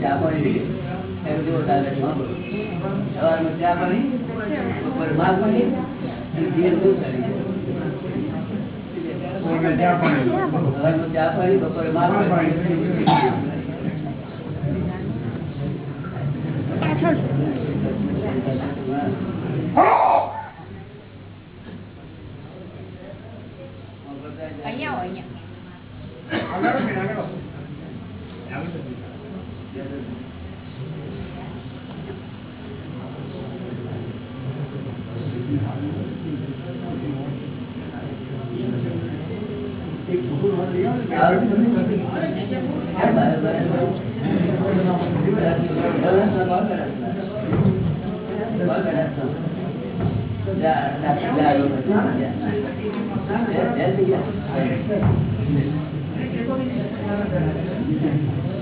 ચા પાણી એમ જેવો સવારમાં ચા પાણી બપોરે માલ પાણી અને ચા પાણી. બપોરે માલ પાણી. પાછળ. અહીંયા આવો, અહીંયા Thank you.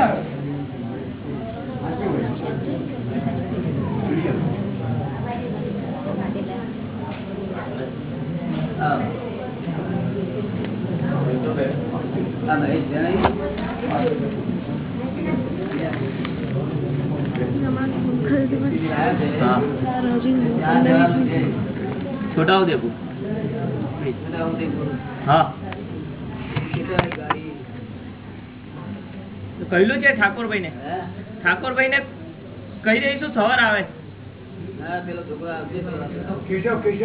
આવ્યો હા આ મહેશ જણાવી હા ત્યાં જવાનું છે છોટાઉદેપુર છોટાઉદેપુર. હા કેટલા ગાડી તો કહેલું છે ઠાકોરભાઈ ને ઠાકોરભાઈ ને કહી દઈશું સવાર આવે.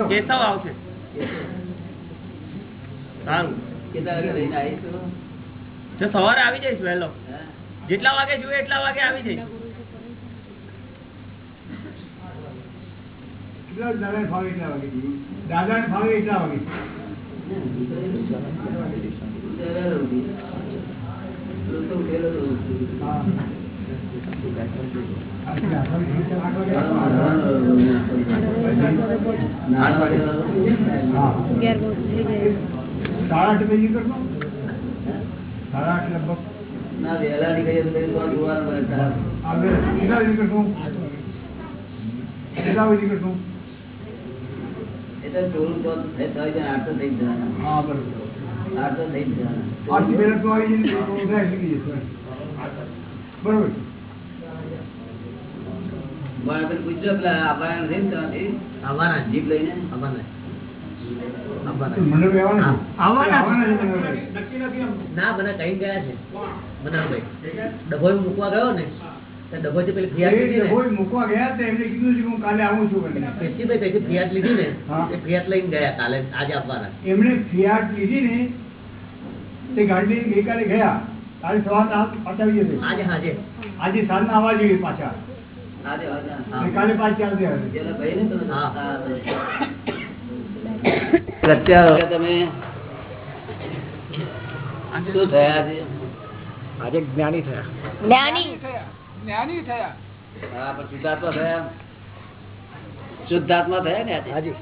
કેશવ આવશે. સારું. જો સવારે આવી જઈશ વહેલો. જેટલા વાગે જોઈએ એટલા વાગે આવી જઈશ. દાદા ફાવે એટલા વાગે દાદાને ફાવે એટલા વાગે. સાડા આઠ બજે કરશો સાડા આઠ લગભગ ના વહેલા નીકળીએ તો કેટલા વાગે કેટલા થઈ જવાના આઠ થઈ જ જવાના આઠથી તો આવી જઈને ઉધાર નીકળી જશે. બરોબર. પણ પૂછજો પેલા આવવાના છે ને ત્યાંથી આવવાના જીપ લઈને? આવવાના જ. આવવાના જ. મંડળ આવવાના છે? આવવાના. આવવાના છે મંડળભાઈ. ના મને કઈ ગયા છે. મનાભાઈ ડભોઈ મૂકવા ગયો ને? તો ડભોઈથી પેલી ફરિયાદ લીધી મૂકવા ગયા એમને કીધું છે હું કાલે આવું છું. કેસીભાઈ કઈથી ફરિયાદ લીધી ને. એ ફરિયાદ લઈને ગયા કાલે આજે આપવાના એમણે ફિયાટ લીધી ને તે ગાડી ગઈકાલે ગયા. કાલે સવારના પાછા આવી જશે આજે હાજે આજે સાંજના આવવા જોઈએ પાછા. ગઈકાલે પાછા ને તમે શું થયા છે આજે જ્ઞાની થયા. જ્ઞાની. જ્ઞાની થયા. હા પણ શુદ્ધાત્મા થયા. શુદ્ધાત્મા થયા ને આજે? હાજી.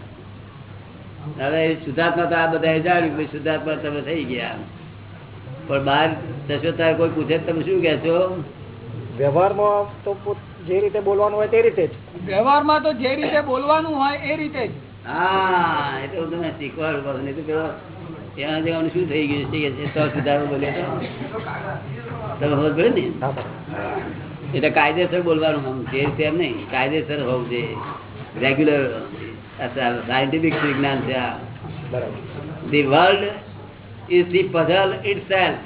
હવે શુદ્ધાત્મા તો આ બધા જાણ્યું શુદ્ધાત્મા તમે થઈ ગયા. પણ બહાર જશો ત્યારે કોઈ પૂછે તો તમે શું કે છો વ્યવહારમાં તો જે રીતે બોલવાનું હોય તે રીતે જ. વ્યવહારમાં તો જે રીતે બોલવાનું હોય એ રીતે જ. હા એ તો તમે તમને શીખવાડું પાછું નહીં તો પેલો ત્યાં જવાનું શું થઈ ગયું છે? કે તો સુધારો બોલે તો તમે ખબર પડે ને? એટલે કાયદેસર બોલવાનું આમ જે રીતે એમ નહીં કાયદેસર હોવું જોઈએ. રેગ્યુલર સાયન્ટિફિક વિજ્ઞાન છે આ. બરાબર. The world is the puzzle itself.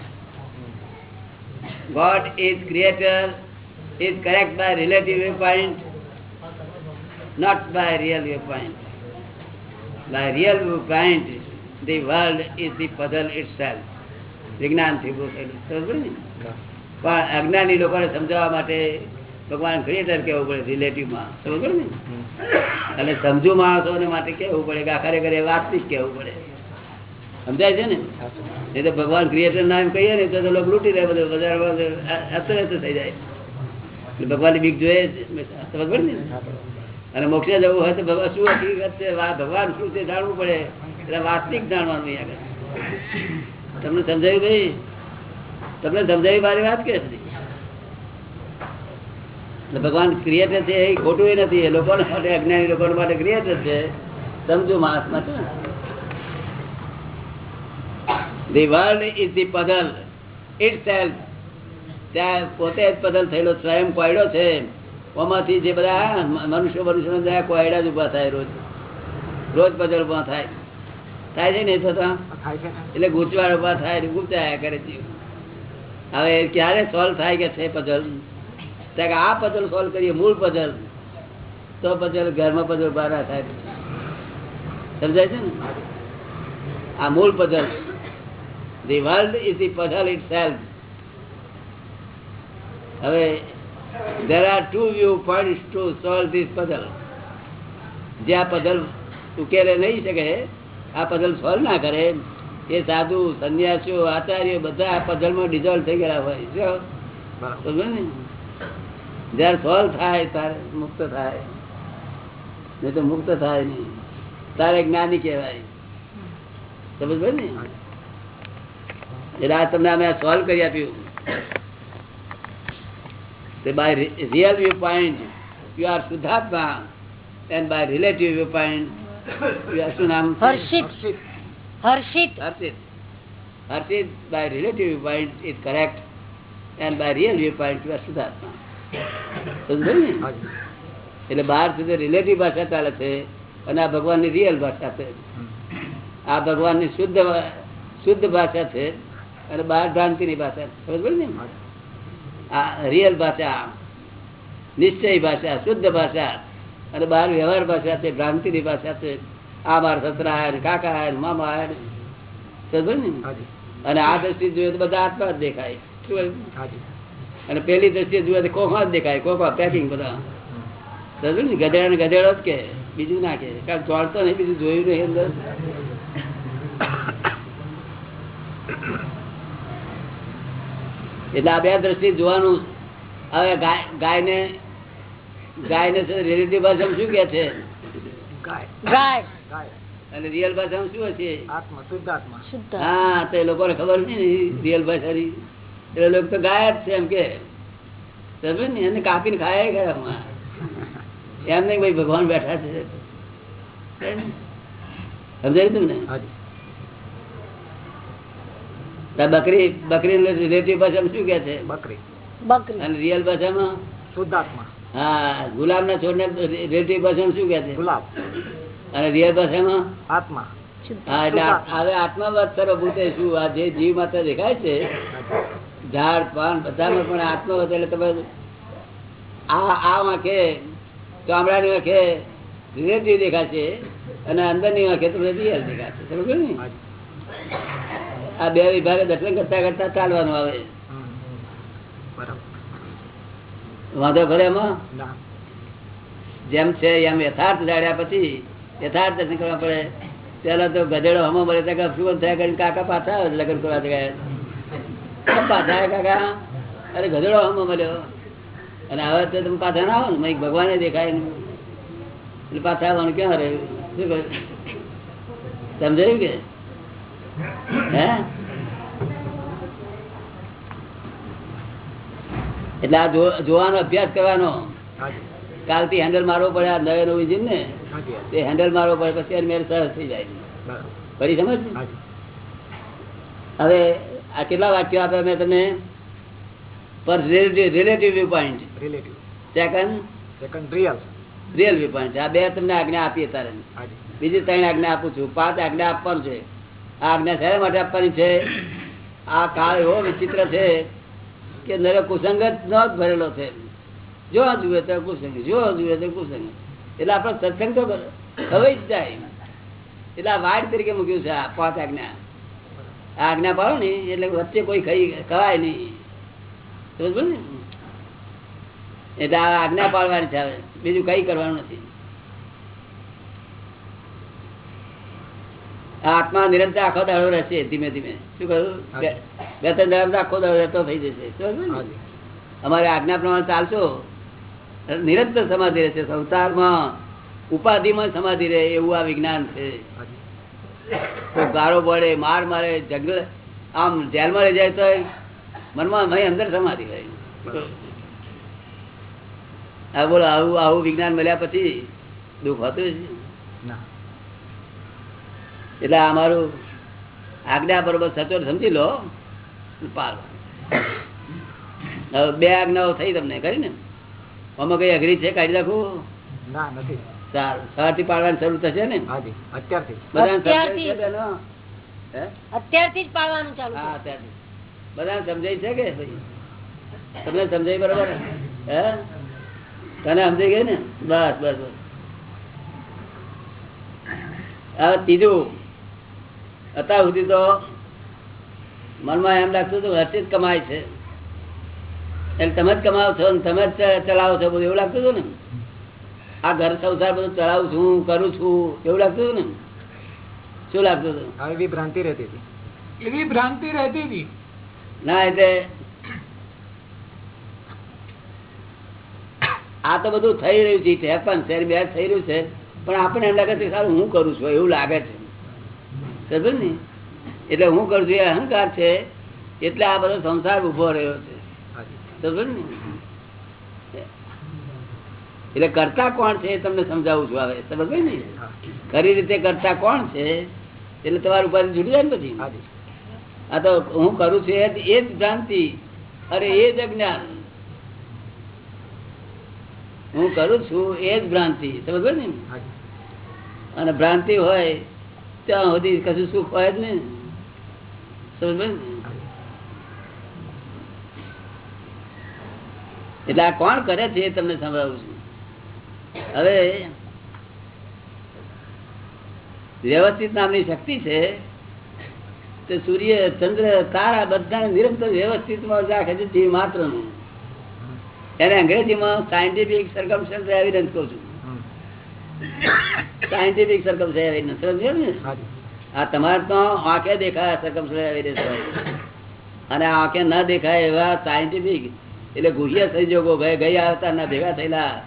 God is creator is correct by relative viewpoint, not by real viewpoint. By real viewpoint, the world is the puzzle itself. વિજ્ઞાનથી? પણ અજ્ઞાની લોકોને સમજાવવા માટે ભગવાન ક્રિએટર કેવું પડે રિલેટિવમાં સમજ પડી ને અને સમજુ માણસોને માટે કેવું પડે કે આ ખરેખર એ વાસ્તવિક કેવું પડે સમજાય છે ને? એ તો ભગવાન ક્રિએટર ના એમ કહીએ ને, તો લોકો લૂંટી રહે બધું બજારમાં અસ્તવ્યસ્ત થઈ જાય. એટલે ભગવાનની બીક જોઈએ. સમજ ને? અને મોક્ષે જવું હોય તો ભગવાન શું હકીકત છે ભગવાન શું છે જાણવું પડે. એટલે વાસ્તવિક જાણવાનું અહીંયા તમને સમજાયું ભાઈ તમને સમજાવી મારી વાત કે ભગવાન ક્રિએટર છે એ ખોટું એ નથી. એ લોકો માટે, અજ્ઞાની લોકો માટે ક્રિએટર છે. સમજો માણસ માટે world is the puzzle itself ત્યાં પોતે જ પઝલ થયેલો સ્વયં કોયડો છે. ઓમાંથી જે બધા મનુષ્ય મનુષ્યો બધા કોયડા જ ઊભા થાય રોજ. રોજ પઝલ ઊભા થાય. થાય છે ને થતા એટલે ગુચવાડ ઊભા થાય ને કરે છે હવે ક્યારે સોલ્વ થાય કે છે પઝલ ત્યાં આ પઝલ સોલ્વ કરીએ મૂળ પઝલ તો પઝલ ઘરમાં પઝલ ઊભા ના થાય. સમજાય છે ને? આ મૂળ puzzle world is the puzzle itself હવે, there are two viewpoints to solve this puzzle. જે આ પઝલ ઉકેલે નહીં શકે, આ પઝલ સોલ્વ ના કરે, એ સાધુ, સંન્યાસીઓ, આચાર્ય બધા આ પઝલમાં ડિઝોલ્વ થઈ ગયેલા હોય. છે ને? જયારે સોલ્વ થાય, ત્યારે મુક્ત થાય. નહીં તો મુક્ત થાય નહીં. તારે જ્ઞાની કહેવાય. સમજ ને? એટલે આ તમને અમે સોલ્વ કરી આપ્યું. By real viewpoint you are શુદ્ધાત્મા and by relative viewpoint you are શું નામ? હર્ષિત. હર્ષિત. હર્ષિત. Archit by relative viewpoint is correct and by real viewpoint you are શુદ્ધાત્મા સમજાયું ને? એટલે બહાર સુધી રિલેટિવ ભાષા ચાલે છે અને આ ભગવાનની રિયલ ભાષા છે. આ ભગવાનની શુદ્ધ શુદ્ધ ભાષા છે અને બહાર ભ્રાંતિની ભાષા. છે સમજ પડી ને? આ રિયલ ભાષા નિશ્ચય ભાષા શુદ્ધ ભાષા અને બહાર વ્યવહાર ભાષા છે ભ્રાંતિની ભાષા છે. આ મારા સસરા આયા કાકા આયા મામા આયા ને. ને? અને આ દ્રષ્ટિ જોઈએ તો બધા આત્મા જ દેખાય. અને પેલી દ્રષ્ટિએ જોઈએ તો કોખા જ દેખાય કોખા પેકિંગ બધા. સમજ ને? ગધેડા ને ગધેડો જ કે બીજું ના કે. કારણ ચોળતો નહીં બીજું જોયું નહીં અંદર. એટલે આ બે દ્રષ્ટિ જોવાનું હવે ગાય ગાયને ગાયને રિલેટિવ ભાષામાં શું કે છે? ગાય. ગાય. ગાય અને રિયલ ભાષામાં શું હશે? આત્મા શુદ્ધ આત્મા. શુદ્ધ હા તો એ લોકોને ખબર નહીં ને રિયલ ભાષાની. એટલે લોકો તો ગાય જ છે એમ કે. સમજે ને? એને કાપીને ખાય ગયા હમણાં. એમ નહીં ભાઈ ભગવાન બેઠા છે. સમજાય તું ને બકરી બકરી રિલેટિવ ભાષામાં શું કે છે? બકરી. બકરી. અને રિયલ ભાષામાં? શુદ્ધાત્મા. હા ગુલાબ ના છોડ ને રિલેટિવ ભાષામાં શું કે છે? ગુલાબ. અને રિયલ ભાષામાં? આત્મા. હા એટલે હવે આત્માવાદ સર્વભૂતે શું? આ જે જીવ માત્ર દેખાય છે ઝાડ પાન બધામાં પણ આત્માવત એટલે તમે આ આ વાંખે ચામડાની વાંખે રિલેટિવ દેખાશે અને અંદરની વાંખે તમને રિયલ દેખાશે છે. ને? આ બે વિભાગે દર્શન કરતા કરતા ચાલવાનું આવે. વાંધો ખરે એમાં? જેમ છે એમ યથાર્થ જાડ્યા પછી યથાર્થ દર્શન કરવા પડે. પેલા તો ગધેડો હમો મળે ત્યાં શું થયા કરીને કાકા પાછા આવે લગ્ન કરવા ગયા પાછા કાકા? અરે ગધેડો હમો મળ્યો. અને હવે તો તમે પાછા ના આવો ને મય ભગવાને દેખાય ને એટલે પાછા આવવાનું ક્યાં રહ્યું શું કહ્યું સમજાયું કે? એટલે આ જોવાનો અભ્યાસ કરવાનો. કાલથી હેન્ડલ મારવો પડે આ નવે નવું જીમ ને તે હેન્ડલ મારવો પડે પછી એની મેળ સરસ થઈ જાય. ફરી સમજ હવે આ કેટલા વાક્યો આપ્યા મેં તમને? પર relative viewpoint relative second second real real viewpoint આ બે તમને આજ્ઞા આપીએ તારે. બીજી ત્રણ આજ્ઞા આપું છું. પાંચ આજ્ઞા આપવાનું છે. આજ્ઞા શેના માટે આપવાની છે? આ કાળ એવો વિચિત્ર છે કે નરે કુસંગ જ ન જ ભરેલો છે. જો જુએ તો કુસંગ, જો જુએ તો કુસંગ. એટલે આપણે સત્સંગ તો હવે જ જાય. એટલે આ વાડ તરીકે મૂક્યું છે આ પાંચ આજ્ઞા. આજ્ઞા પાડો ને, એટલે વચ્ચે કોઈ ખાઈ, ખવાય નહીં. સમજ ને? એટલે આ આજ્ઞા પાડવાની છે બીજું કઈ કરવાનું નથી. આત્મા નિરંતર આખો દાડો રહેશે ધીમે ધીમે. શું કહ્યું? બે- ત્રણ દાડા આખો દાડો રહેતો થઈ જશે. અમારે આજ્ઞા પ્રમાણે ચાલશો? નિરંતર સમાધિ રહેશે. સંસારમાં ઉપાધિમાં સમાધિ રહે એવું આ વિજ્ઞાન છે. ગારો પડે માર મારે જંગલ આમ જેલમાં રહી જાય તો મનમાં ભાઈ અંદર સમાધિ રહે. હા બોલો આવું આવું વિજ્ઞાન મળ્યા પછી દુઃખ હતું ના. એટલે અમારું આજ્ઞા બરોબર સચોટ સમજી લો. પાર. બે આજ્ઞાઓ થઈ તમને કરી ને? આમાં કઈ અઘરી છે? કાઢી નાખું? ના નથી. સારું. સવારથી પાડવાની શરૂ થશે ને? અત્યારથી. અત્યારથી. સમજાય છે બેનો? હે? અત્યારથી જ પાડવાનું ચાલુ હા છે. ત્યાંથી સમજાય છે કે ભાઈ તમને સમજાય બરોબર? હે? તને સમજાઈ ગઈ ને? બસ બસ બસ. હવે ત્રીજું. અત્યાર સુધી તો મનમાં એમ લાગતું હતું હર્ષિત જ કમાય છે. એટલે તમે જ કમાવો છો ને તમે જ ચલાવો છો બધું એવું લાગતું હતું ને? આ ઘર સંસાર બધું ચલાવું છું કરું છું એવું લાગતું હતું ને? શું લાગતું હતું? હવે એવી ભ્રાંતિ રહેતી હતી. એવી ભ્રાંતિ રહેતી હતી? ના એટલે આ તો બધું થઈ રહ્યું છે હેપન પણ શેર બે થઈ રહ્યું છે. પણ આપણને એમ લાગે છે કે સારું હું કરું છું એવું લાગે છે. સમજ એટલે હું કરું છું અહંકાર છે, એટલે આ બધો સંસાર ઊભો રહ્યો છે. એટલે કરતા કોણ છે તમને સમજાવું છું આવે સમજ ને? ખરી રીતે કરતા કોણ છે, એટલે તમારી ઉપાધિ છૂટી જાય ને પછી? આ તો હું કરું છું, એ જ- ભ્રાંતિ, અરે એ જ અજ્ઞાન. હું કરું છું, એ જ ભ્રાંતિ, સમજ ને? અને ભ્રાંતિ હોય ત્યાં સુધી કશું સુખ હોય જ નહીં. એટલે આ કોણ કરે છે તમને સંભળાવું છું. હવે વ્યવસ્થિત નામની શક્તિ છે તે સૂર્ય, ચંદ્ર, તારા બધા નિરંતર વ્યવસ્થિતમાં રાખે છે જીવ માત્રનું એને અંગ્રેજીમાં સાયન્ટિફિક આવી એવિડન્સ કહું છું. સાયન્ટિફિક સમજ્યો ને આ તમારે તો આંખે દેખાય એવિડન્સ અને આંખે ના દેખાય એવા સાયન્ટિફિક એટલે ગુહ્ય સંજોગો ગયા ગયા ના ભેગા થયેલા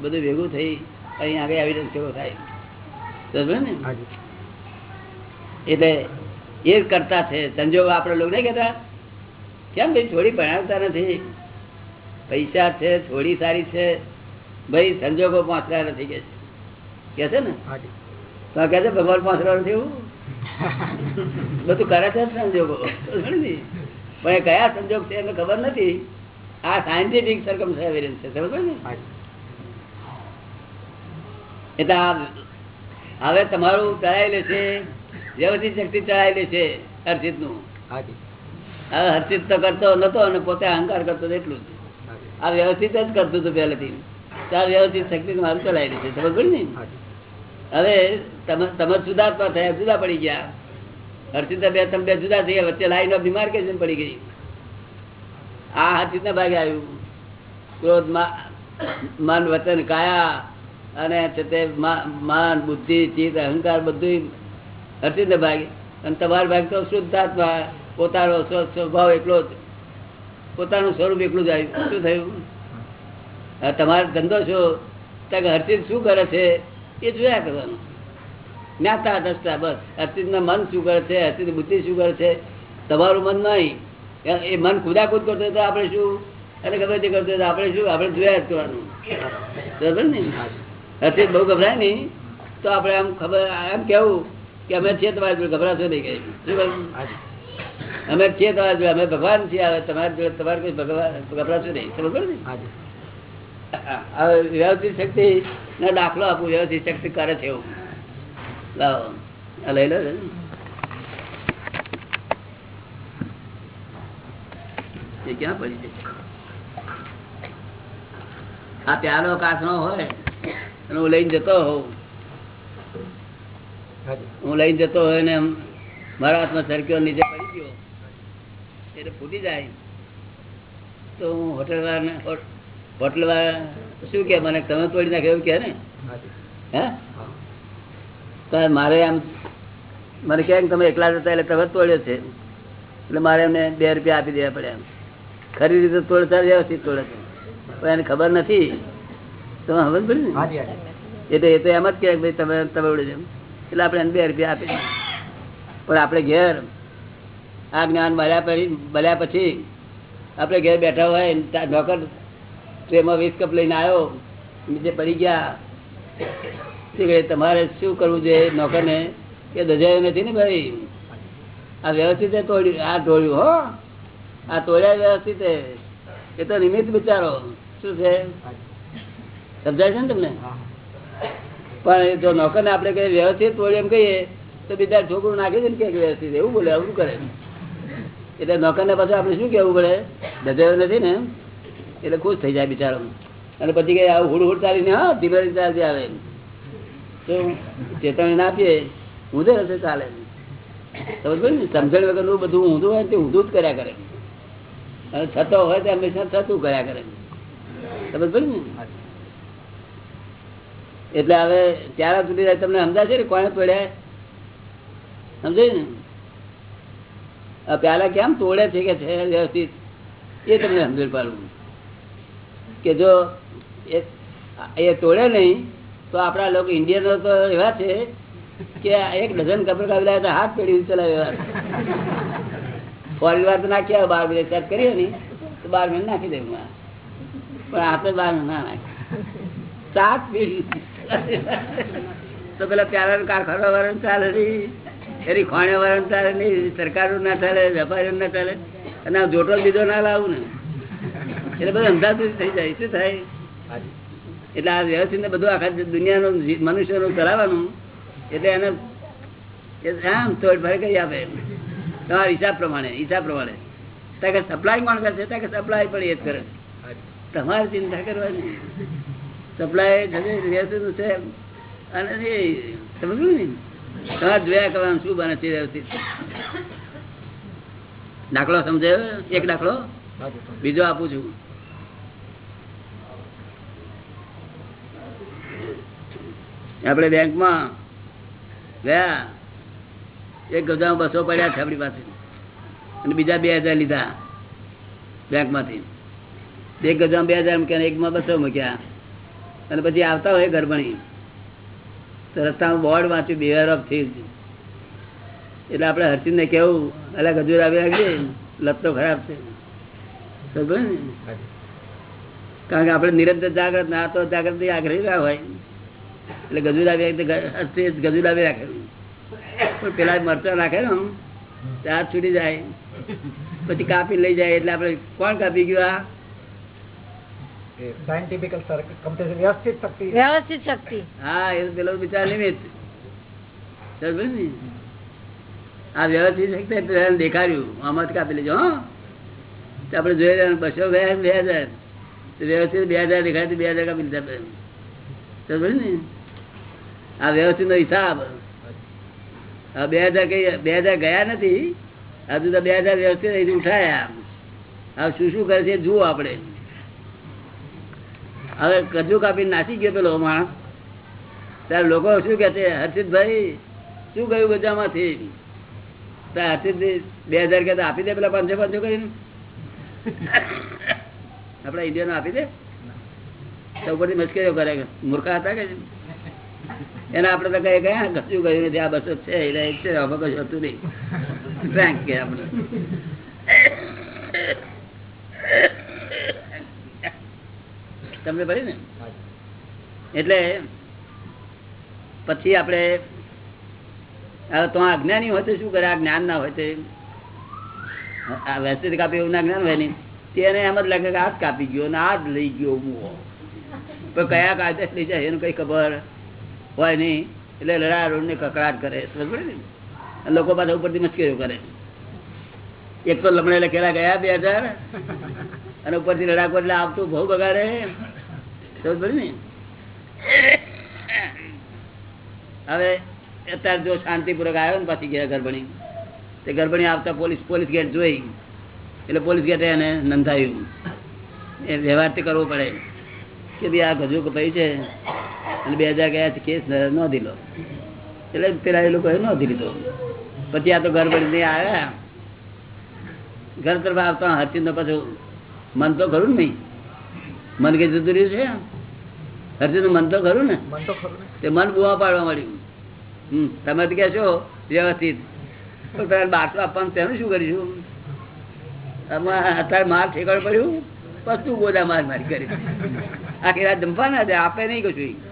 બધું ભેગું થઈ અહીં આગળ એવિડન્સ કેવો થાય. સમજો ને? એટલે એ કરતા છે. સંજોગો આપણે લોકો નહીં કહેતા. કેમ ભાઈ? છોડી ભણાવતા નથી. પૈસા છે થોડી સારી છે. ભાઈ સંજોગો પહોંચતા નથી કે છે. કે છે ને? તો કે છે ભગવાન પાસે એવું બધું કરે છે સંજોગો. પણ એ કયા સંજોગ છે એને ખબર નથી. આ સાયન્ટિફિક સરકમ છે સમજ ને? એટલે હવે તમારું ચડાયેલું છે વ્યવસ્થિત શક્તિ ચડાયેલી છે હર્ષિતનું હવે હર્ષિત તો કરતો નતો અને પોતે અહંકાર કરતો એટલું જ. આ વ્યવસ્થિત જ કરતું હતું પહેલેથી. ચાર વ્યવસ્થિત શક્તિ મારું ચલાવેલી છે સમજ ને? હવે તમે સુધાર્થમાં થયા, જુદા પડી ગયા. હર્ષિતા બે જુદા થઈ ગયા વચ્ચે લાઈન ઓફ કે પડી ગઈ. આ હર્ષિત ના ભાગે આવ્યું. ક્રોધ મન, વચન, કાયા અને તે માન, બુદ્ધિ, ચિત્ત, અહંકાર બધું હર્ષિત ભાગે. અને તમારા ભાગ તો શુદ્ધાત્મા પોતાનો સ્વભાવ એટલો જ. પોતાનું સ્વરૂપ એકલું જ આવ્યું. શું થયું? તમારો ધંધો છો તો કે હર્ષિત શું કરે છે? એ જોયા કરવાનું. જ્ઞાતા દ્રષ્ટા, બસ. હર્ષિત મન શું કરે છે હર્ષિત બુદ્ધિ શું કરે છે, તમારું મન નહીં. એ- મન કુદાકુદ કરતો તો આપણે શું? અને ગમે તે કરતો આપણે શું? આપણે જોયા જ કરવાનું. બરાબર ને? હર્ષિત બહુ ગભરાય નહીં. તો આપણે આમ ખબર એમ કેવું કે અમે છીએ તમારી જોડે, ગભરાશો નહીં કઈ. શું? અમે છીએ તમારી જોડે, અમે ભગવાન છીએ તમારી જોડે તમારે કોઈ ભગવાન ગભરાશો નહીં. સમજ ને વ્યવસ્થિત શક્તિ ના દાખલો આપું, વ્યવસ્થિત શક્તિ કરે છે એવું. લઈ લો. ક્યાં પડી છે? આ પ્યાલો કાચનો હોય અને હું લઈને જતો હોઉં. હું લઈને જતો હોય ને મારા હાથમાં સરક્યો નીચે પડી ગયો, એટલે ફૂટી જાય. તો હું હોટેલ વાળાને હોટલ શું કે મને? તમે તોડી નાખે એવું કે ને? હે? તો મારે આમ મને કેમ તમે એકલા જતા એટલે તમે તોડ્યો છે. એટલે મારે એમને બે રૂપિયા આપી દેવા પડે એમ. ખરી રીતે તોડતા વ્યવસ્થિત તોડે છે પણ એને ખબર નથી. તો ખબર પડી ને? એટલે એ તો એમ જ કે ભાઈ તમે તમે ઉડે જેમ એટલે આપણે એને બે રૂપિયા આપી. પણ આપણે ઘેર આ જ્ઞાન મળ્યા પછી મળ્યા પછી આપણે ઘેર બેઠા હોય નોકર ટ્રેમાં વીસ કપ લઈને આવ્યો નીચે પડી ગયા. તમારે શું કરવું જોઈએ નોકરને? કે દજાયો નથી ને ભાઈ. આ વ્યવસ્થિત તોડ્યું આ તોડ્યું હો. આ તોડ્યા વ્યવસ્થિત એ. તો નિમિત્ત બિચારો. શું છે? સમજાય છે ને તમને? પણ જો નોકર ને આપડે કઈ વ્યવસ્થિત તોડી એમ કહીએ તો બીજા છોકરું નાખી દે ને કે વ્યવસ્થિત? એવું બોલે આવું કરે? એટલે નોકર ને પાછું આપડે શું કેવું પડે? દજાયો નથી ને એટલે ખુશ થઈ જાય બિચારો. અને પછી કે આવું હુડ હુડ ચાલીને હા, ધીમે ચાલતી આવે. તો ચેતવણી ના આપીએ, ઊંધે રસ્તે ચાલે. સમજ ને? સમજણ વગરનું બધું ઊંધું હોય તે ઊંધું જ કર્યા કરે. અને થતો હોય તો હંમેશા થતું કર્યા કરે. સમજ ને? એટલે હવે ત્યારે સુધી તમને સમજાશે ને કોને તોડ્યા? સમજાય ને? આ પ્યાલા કેમ તોડે છે કે છે વ્યવસ્થિત? એ તમને સમજણ પાડવું કે જો એ તોડે નહીં, તો આપણા લોકો ઇન્ડિયનો તો એવા છે કે એક ડઝન કપડ કાપી હાથ પેઢી ચલાવે એવા ફોરેન વાર તો નાખ્યા બાર મહિને ચેક કરીએ ને તો બાર મહિને નાખી દે પણ આપણે બાર મહિને ના નાખે સાત પેઢી તો પેલા પ્યારા કારખાના વાળા ચાલે નહીં, એની ખોણે વાળા ચાલે નહીં, સરકારનું ના ચાલે વેપારીઓ ના ચાલે. અને જોટો બીજો ના લાવું ને. એટલે બધું અંધાધું થઈ જાય. શું થાય? એટલે આ વ્યવસ્થિત ને બધું આખા દુનિયાનું મનુષ્યનું કરાવવાનું. એટલે એને આમ તોડ ભાઈ કહી આપે. તમારા હિસાબ પ્રમાણે હિસાબ પ્રમાણે. ત્યાં કે સપ્લાય કોણ કરશે? ત્યાં કે સપ્લાય પણ એ જ કરે. તમારે ચિંતા કરવાની. સપ્લાય થશે વ્યવસ્થિત છે. અને એ સમજવું ને? તમારે જોયા કરવાનું શું બને છે વ્યવસ્થિત? દાખલો સમજાયો? એક દાખલો? બીજો આપું છું. આપણે બેંકમાં ગયા એક ગજામાં બસો પડ્યા છે આપણી પાસે. અને બીજા બે હજાર લીધા બેંકમાંથી. એક ગજામાં બે હજાર મૂક્યા એકમાં બસો મૂક્યા. અને પછી આવતા હોય ગરબણી તો રસ્તામાં બોર્ડ વાંચ્યું બિહેર ઓફ થીવ એટલે આપણે હર્ષિદને કેવું એટલે ગજુર આવી રાખજે લત તો ખરાબ છે. કારણ કે આપણે નિરંતર જાગ્રત ના તો જાગૃતિ આગ્રહી રહ્યા હોય. એટલે ગજુરાબી ગજુરાબી રાખે. પણ પેલા મરચા નાખે ને ત્યાં છૂટી જાય. પછી કાપી લઈ જાય એટલે આપણે કોણ કાપી ગયું આ? સાયન્ટિફિકલ વ્યવસ્થિત શક્તિ. હા એ પેલો બિચાર નિમિત્ત. આ વ્યવસ્થિત શક્તિ દેખાડ્યું. આમાં જ કાપી લેજો હા. આપણે જોઈ રહ્યા બસો ગયા બે હજાર. વ્યવસ્થિત બે હજાર દેખાય બે હજાર કાપી લીધા. ને? આ વ્યવસ્થિત નો હિસાબ બે હજાર કઈ, બે હજાર ગયા નથી. હજુ તો બે હજાર વ્યવસ્થિત અહીંથી ઉઠાયા હવે શું શું કરે છે જુઓ આપણે. હવે કજુ કાપીને નાસી ગયો પેલો માણસ ત્યારે લોકો શું કે છે, હર્ષિતભાઈ, શું ગયું ત્યારે હર્ષિતભાઈ બે હજાર કે આપી દે પેલા પાંચસો પાંચસો કરીને. આપડા ઇન્ડિયન આપી દે. તો ઉપરથી મુશ્કેલીઓ કરે. મૂર્ખા હતા કે એને આપડે તો કઈ કયા કશું ગયું નથી, આ બસો છે એટલે એક છે હવે કશું હતું નહીં. ફ્રેન્ક કે આપણે. તમને ભરી ને? એટલે પછી આપણે તો અજ્ઞાની હોય તો શું કરે? આ જ્ઞાન ના હોય તો આ વ્યવસ્થિત કાપી એવું ના જ્ઞાન હોય ને તેને એમ જ લાગે કે આ જ કાપી ગયો ને આ જ લઈ ગયો હું. કયા કાયદે લઈ જાય એનું કઈ ખબર? હોય નહીં, એટલે લડારોડ ને કકડાટ કરે. લોકો પાસે ઉપરથી મુશ્કેલીઓ કરે. એક તો લમણે લખેલા ગયા બે હજાર, અને ઉપરથી લડાકો એટલે આવતું બહુ બગાડે. હવે અત્યારે જો શાંતિપૂર્વક આવ્યો ને પાછી ગયા ગરબણી તે ગરબણી આવતા પોલીસ પોલીસ ગેટ જોઈ. એટલે પોલીસ ગેટે એને નંધાયું. એ વ્યવહાર કરવો પડે. કે ભાઈ આ ગજુ ભાઈ છે. અને બે હજાર ગયા છે કેસ નોંધી લો. એટલે પેલા એ લોકોએ નોંધી લીધો. પછી આ તો ગરબડી નહીં આવ્યા. ઘર તરફ આવતા તો પાછું મન તો ખરું ને નહીં. મન કે જતું રહ્યું છે. હરજી મન તો ખરું ને? મન તો ખરું ને. તે મન બુવા પાડવા મળ્યું હમ, તમે તો કહેશો વ્યવસ્થિત. પણ બાટલો આપવાનું તેનું શું કરીશું? અત્યારે માર ઠેકાણ પડ્યું. પતું ગોદા માર મારી કરી. આખી રાત જમવાના આપે નહીં કશું.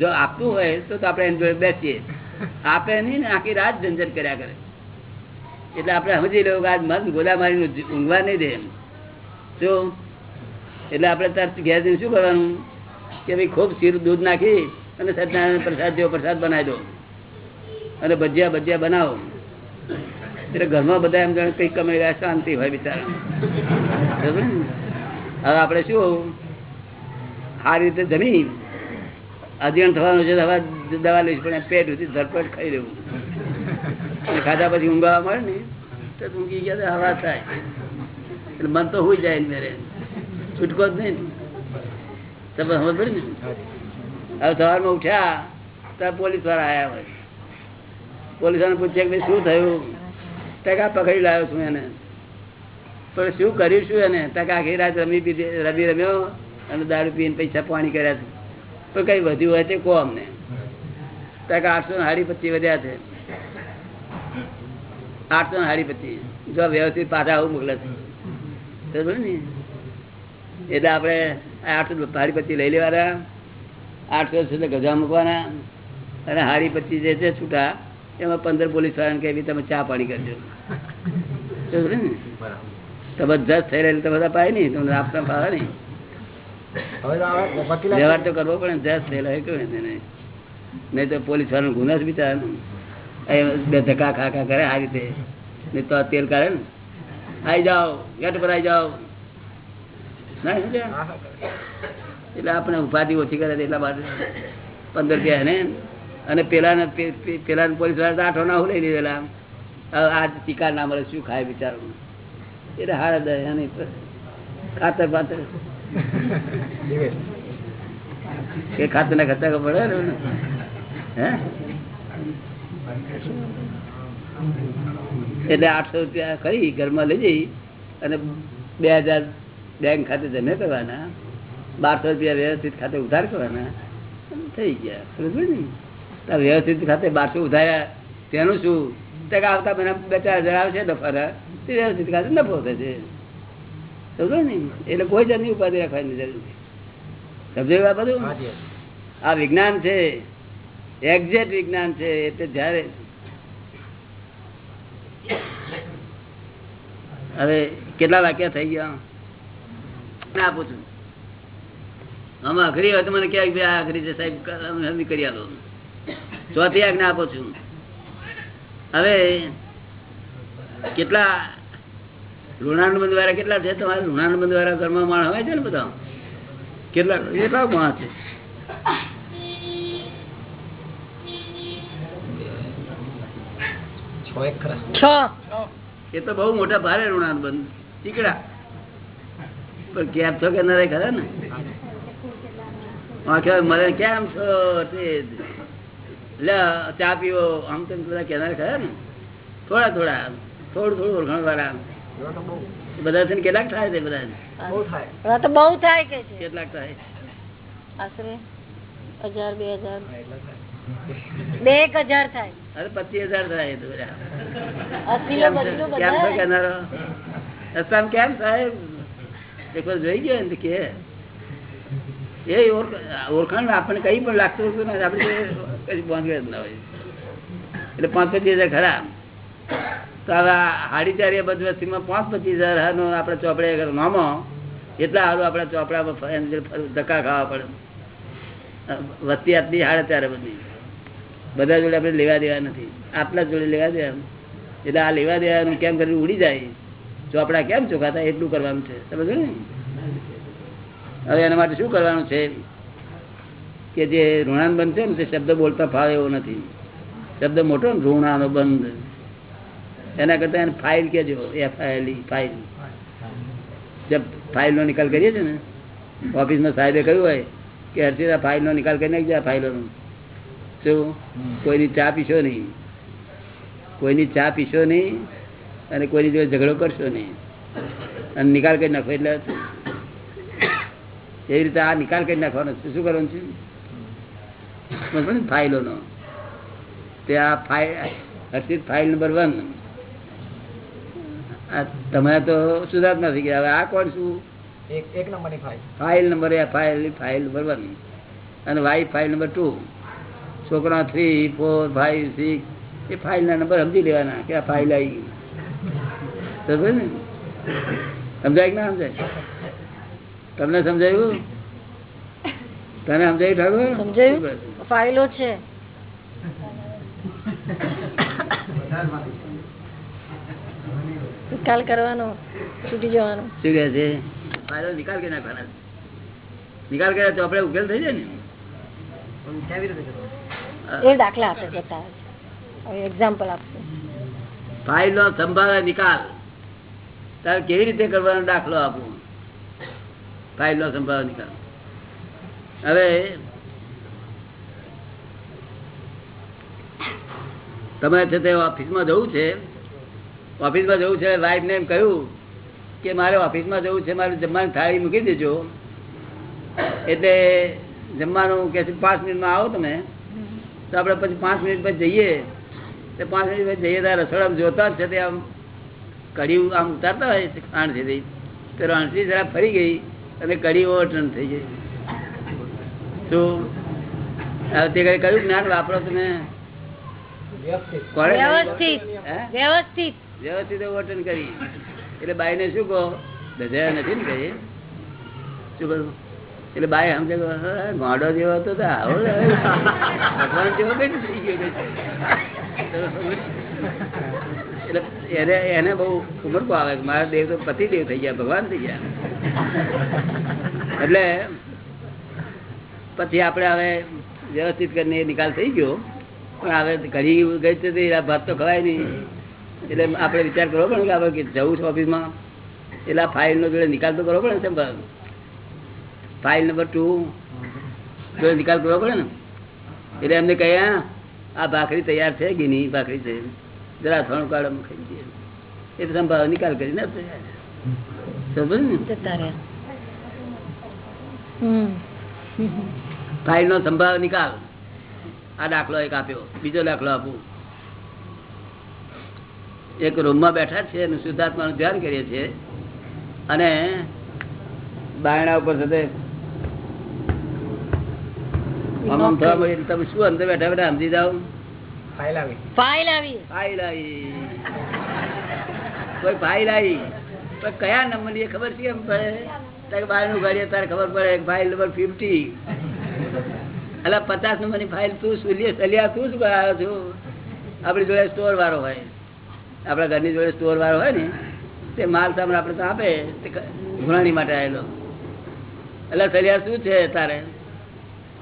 જો આપતું હોય તો આપણે એની જોડે બેસીએ. આપે નહીં ને આખી રાત ઝંઝટ કર્યા કરે. એટલે આપણે સમજી લેવું કે આજ મન ગોદા મારીને ઊંઘવા નહીં દે એમ. જો? એટલે આપણે તરત ઘેર શું કરવાનું? કે ભાઈ ખૂબ શીર દૂધ નાખી અને સત્યનારાયણ પ્રસાદ જેવો પ્રસાદ બનાવી દો. અને ભજીયા ભજીયા બનાવો. એટલે ઘરમાં બધા એમ જાણે કંઈક કમાઈ રહ્યા, શાંતિ હોય બિચારા. હવે આપણે શું? સારી રીતે જમી અધીણ થવાનું છે દવા દવા લઈશ પણ પેટ સુધી ધરપટ ખાઈ અને ખાધા પછી ઊંઘવા મળે ને તો ઊંઘી ગયા હવા થાય. એટલે મન તો હોય જાય ને મેરે છૂટકો જ નહીં. તમે સમજ પડી ને? હવે સવારમાં ઉઠ્યા ત્યારે પોલીસવાળા આવ્યા હોય. પોલીસવાળા પૂછ્યા કે ભાઈ શું થયું? ટકા પકડી લાવ્યો છું એને. પણ શું કર્યું શું એને? ટકા આખી રાત રમી પીધી રમી રમ્યો અને દારૂ પીને પૈસા પાણી કર્યા છે. પણ કઈ વધ્યું હોય તે કહો અમને. કે આઠસો હાડી પચીસ વધ્યા છે. આઠસો હાડી પચીસ. જો વ્યવસ્થિત પાછા આવું મોકલે છે. એટલે આપણે આઠસો હાડી પચીસ લઈ લેવાના. આઠસો સુધી ગજા મૂકવાના. અને હાડી પચીસ જે છે છૂટા, એમાં પંદર પોલીસ વાળાને કહેવી તમે ચા પાણી કરજો. ને. તમે જજ થઈ રહેલી, તો બધા પાય નહીં. તમને આપતા ફાવે નહીં હવે તો આવે વકીલાત વ્યવહાર તો કરવો પડે ને જજ થયેલા કહ્યું કેવું નહીં. તો પોલીસ વાળાનો ગુના જ બિચાર બે ધક્કા ખા ખા કરે આ રીતે. નહીં તો તેલ કાઢે ને. આવી જાઓ ગેટ પર આવી જાઓ. એટલે આપણે ઉપાધિ ઓછી કરે છે એટલા માટે. પંદર રૂપિયા ને અને પેલા પેલા પોલીસવાળા આઠો ના લઈ લીધેલા. આ ટીકા ના મળે શું ખાય બિચારો એટલે હારા દયા નહીં ખાતર પાતર. કે ખાતર ના ખર્ચા ખબર એટલે આઠસો રૂપિયા કરી, ઘરમાં લઈ જઈ અને બે હજાર બેંક ખાતે જમે કરવાના, બારસો રૂપિયા વ્યવસ્થિત ખાતે ઉધાર કરવાના થઈ ગયા. વ્યવસ્થિત ખાતે બારસો ઉધાર્યા, તેનું શું? આવતા મને બે ચાર હજાર આવશે નફા વ્યવસ્થિત ખાતે નફો થશે. સમજો ને? એટલે કોઈ જાતની ઉપાધિ રાખવાની જરૂર નથી. સમજાયું આ બધું આ વિજ્ઞાન છે એક્ઝેક્ટ વિજ્ઞાન છે એટલે જયારે હવે કેટલા વાક્ય થઈ ગયા? ના આપું છું આમાં અઘરી હોય તો મને ક્યાંક આ અઘરી છે સાહેબ કરી આલો. ચોથી આજ્ઞા આપું છું હવે કેટલા ઋણાનુબંધ વાળા કેટલા છે? તમારે ઋણાનુબંધ બંધવારા ઘરમાં માણ હોય છે ને બધા? કેટલા? કેટલા માણ છે? એ તો બહુ મોટા ભારે ઋણાનુબંધ ચીકડા. પણ કેમ છો કે નરે ખરા ને? મને કેમ છો? તે લે ચા પીવો. આમ તેમ બધા કેનારે ખરા ને? થોડા થોડા થોડું થોડું ઓળખાણ વાળા બધા છે કેટલાક થાય છે બધા થાય. તો બહુ થાય કે છે. કેટલાક થાય? આશરે હજાર બે હજાર. બે એક હજાર થાય. અરે પચીસ હજાર થાય કેમ કહેનારો રસ્તામાં કેમ સાહેબ એક વાર જોઈ ગયો ને કે. એ ઓળખ- ઓળખાણ આપણને કઈ પણ લાગતું હતું ને આપણે કઈ બાંધવે જ ના હોય. એટલે પાંચ પચીસ હજાર ખરા તો હવે આ હાડી ચારી બધી વસ્તીમાં પાંચ પચીસ હજાર હારનો આપણે ચોપડે નામો એટલા સારું આપણે ચોપડામાં ધક્કા ખાવા પડે. વસ્તી આટલી હાડે ત્યારે બધી. બધા જોડે આપણે લેવા દેવા નથી. આટલા જોડે લેવા દેવા. એટલે આ લેવા દેવાનું કેમ કરીને ઉડી જાય. ચોપડા કેમ ચોખાતા? એટલું કરવાનું છે. સમજો ને? હવે એના માટે શું કરવાનું છે? કે જે ઋણાન બંધ છે ને, તે શબ્દ બોલતા ફાવે એવો નથી. શબ્દ મોટો ને, ઋણાનો બંધ. એના કરતા એને ફાઇલ કેજો એફ ફાઇલ જબ ફાઇલ નો નિકાલ કરીએ છીએ ને ઓફિસમાં સાહેબે કહ્યું હોય કે હર્ષિતા ફાઇલ નો નિકાલ કરી નાખજો આ ફાઇલોનો શું? કોઈની ચા પીશો નહીં. કોઈની ચા પીશો નહીં અને કોઈની જોડે ઝઘડો કરશો નહીં. અને નિકાલ કરી નાખો એટલે એવી રીતે આ નિકાલ કરી નાખવાનો છે. શું કરવાનું છે? ફાઇલોનો તે આ file Harshit file number one તમે તો સુધાર થઈ ગયા હવે આ કોણ શું? એક એક નંબરની file file number file file number one અને વાઈ ફાઇલ નંબર ટુ છોકરા થ્રી ફોર ફાઇવ સિક્સ એ ફાઇલના નંબર સમજી લેવાના કે આ ફાઇલ આવી ગઈ. બરાબર ને? સમજાય કે ના સમજાય? તમને સમજાયું? તને સમજાયું ઠાકોર? સમજાયું. ફાઇલો છે. નિકાલ કરવાનો છૂટી જવાનો. શું કહે છે? ફાયદો નિકાલ કરી નાખવાના. નિકાલ કર્યા તો આપણે ઉકેલ થઈ જાય ને? કેવી રીતે એ દાખલા આપે બતાવે છે. હવે એક્ઝામ્પલ આપશે. ફાઇલ નો સંભાવે નિકાલ. તારે કેવી રીતે કરવાનો દાખલો આપું ફાઇલ નો સંભાવે નિકાલ. હવે તમે છે તે ઓફિસમાં જવું છે. ઓફિસમાં જવું છે, વાઈફને એમ કહ્યું કે મારે ઓફિસમાં જવું છે, મારે જમવાની થાળી મૂકી દેજો. એટલે જમવાનું કે પાંચ મિનિટમાં આવો તમે. તો આપણે પછી પાંચ મિનિટ પછી જઈએ. તો પાંચ મિનિટ પછી જઈએ ત્યારે રસોડામાં જોતા જ છે, તે આમ કઢી આમ ઉતારતા હોય છે તે રાણસી જરા ફરી ગઈ અને કઢી ઓવરટર્ન થઈ ગઈ. તો તે કઈ કયું જ્ઞાન? વાપરો તમે. વ્યવસ્થિત. વ્યવસ્થિત. વ્યવસ્થિત. વ્યવસ્થિત વર્તન કરી. એટલે બાઈને શું કહો? દજાયા નથી ને કહીએ? શું કહ્યું એટલે બાઈ સમજે કે, "હા, ગાંડો જેવો હતો તો આવો ભગવાન જેવો કઈ થઈ ગયો એટલે એને એને બહુ ઉમર કો આવે મારા દેવ તો પતિ દેવ થઈ ગયા ભગવાન થઈ ગયા. એટલે પછી આપણે હવે વ્યવસ્થિત કરીને નિકાલ થઈ ગયો. પણ હવે ઘડી ગઈ તો ભાત તો ખવાય નહીં. એટલે આપણે વિચાર કરવો પડે કે આપણે જવું છે ઓફિસમાં. એટલે ફાઇલનો જોડે નિકાલ તો કરવો પડે ને ફાઇલ નંબર ટુ જોડે નિકાલ કરવો પડે ને? એટલે એમને કહ્યા આ ભાખરી તૈયાર છે ગીની ભાખરી છે. જરા થોડું કાઢો ખાઈ દઈએ એ તો સંભાળ નિકાલ કરીને આપશે. સમજ ને? જતા ફાઇલ નો સંભાવ નિકાલ. આ દાખલો એક આપ્યો બીજો દાખલો આપું. એક રૂમમાં બેઠા છે અને શુદ્ધાત્માનું ધ્યાન કરીએ છીએ અને બાયણા ઉપર તમે શું અંદર બેઠા બેઠા સમજી જાઓ? ફાઇલ આવી. ફાઇલ આવી. ફાઇલ આવી. કોઈ ફાઇલ આવી? પણ કયા નંબરની ખબર છે એમ પડે? તારે બારનું ગાડીએ તારે ખબર પડે ફાઇલ નંબર ફિફ્ટી એટલે પચાસ નંબરની ફાઇલ તું સુલિયા તું જ આવ્યો છું? આપણી જોડે સ્ટોર વાળો હોય. આપણા ઘરની જોડે સ્ટોર વાળો હોય ને, તે માલ સામે આપણે તો આપે, તે ઘુણાણી માટે આવેલો. એટલે સલિયા શું છે તારે?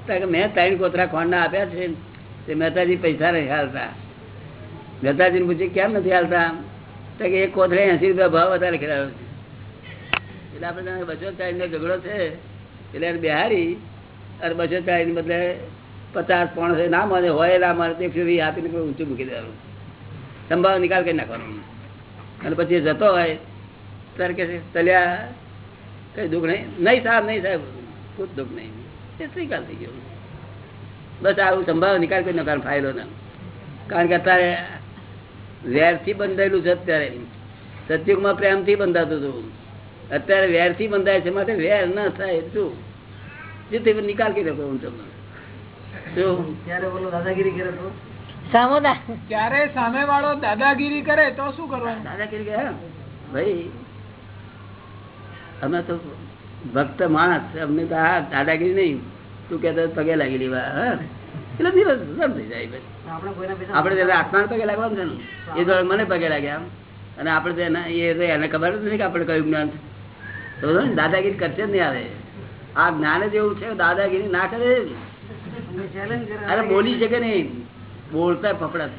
તારે મેં ત્રણ કોતરા ખોંડા આપ્યા છે. તે મહેતાજી પૈસા નહીં હાલતા. મહેતાજીને પૂછ્યું કેમ નથી હાલતા? તો કે, એક કોથળે એસી રૂપિયા ભાવ વધારે ખેલાડો છે. એટલે આપણે બસો ચાલીસ ઝઘડો છે. એટલે બિહારી અને બસો ચાલીસની બદલે પચાસ પોણસો ના મળે, હોય ના મળે, તો એકસો વીસ આપીને ઊંચું મૂકી દેવાનું. સંભાવ નિકાલ કરી નાખવાનો. અને પછી જતો હોય, ત્યારે કે ચલ્યા કઈ દુઃખ નહીં. નહીં સાહેબ નહીં સાહેબ. કોઈ દુઃખ નહીં. એ નિકાલ થઈ ગયો. બસ આવું સંભાવ નિકાલ કરી નાખવાનો ફાયદો ના. કારણ કે અત્યારે વેરથી બંધાયેલું છે અત્યારે. સત્યુગમાં પ્રેમથી બંધાતું હતું. અત્યારે વેરથી બંધાય છે, માટે વેર ના થાય શું જેથી નિકાલ કરી નાખો હું તમને. દાદાગીરી કરે તો? ત્યારે સામે વાળો દાદાગીરી કરે તો શું કરવાનું? દાદાગીરી ગયા ભાઈ અમે તો ભક્ત માણસ અમને તો આ દાદાગીરી નહીં. તું કહેતો પગે લાગી લેવા હા. એટલે દિવસ સમ થઈ જાય આપણે આત્માને પગે લાગવાનું છે ને. એ તો મને પગે લાગ્યા અને આપણે તો એના એ તો એને ખબર જ નથી કે આપણે કયું જ્ઞાન તો દાદાગીરી કરશે જ નહીં આવે. આ જ્ઞાન જ એવું છે દાદાગીરી ના કરે અરે બોલી શકે નહીં? બોલતા ફફડા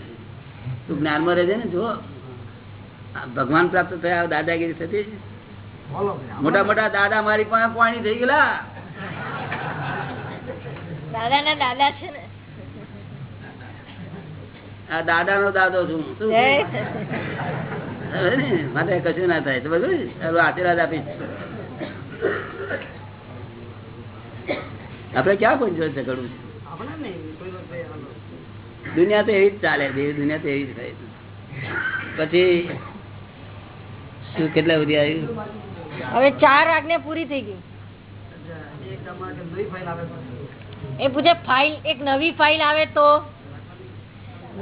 તું જ્ઞાનમાં રહેજે ને જો ભગવાન પ્રાપ્ત થયા દાદાગીરી થતી મોટા મોટા દાદા મારી પાસે પાણી થઈ ગયેલા. દાદા ના દાદા છે ને. આ દાદા નો દાદો છું. શું હવે ને માટે કશું ના થાય. તો બધું આશીર્વાદ આપીશ. આપડે ક્યાં કોઈ જોડે ઝઘડવું છે. દુનિયા તો એવી જ ચાલે દેવી દુનિયા તો એવી જ થાય પછી શું કેટલા સુધી આવ્યું? હવે ચાર આજ્ઞા પૂરી થઈ ગઈ. એક તમારે કે નવી ફાઇલ આવે તો એ પૂછે ફાઇલ એક નવી ફાઇલ આવે તો?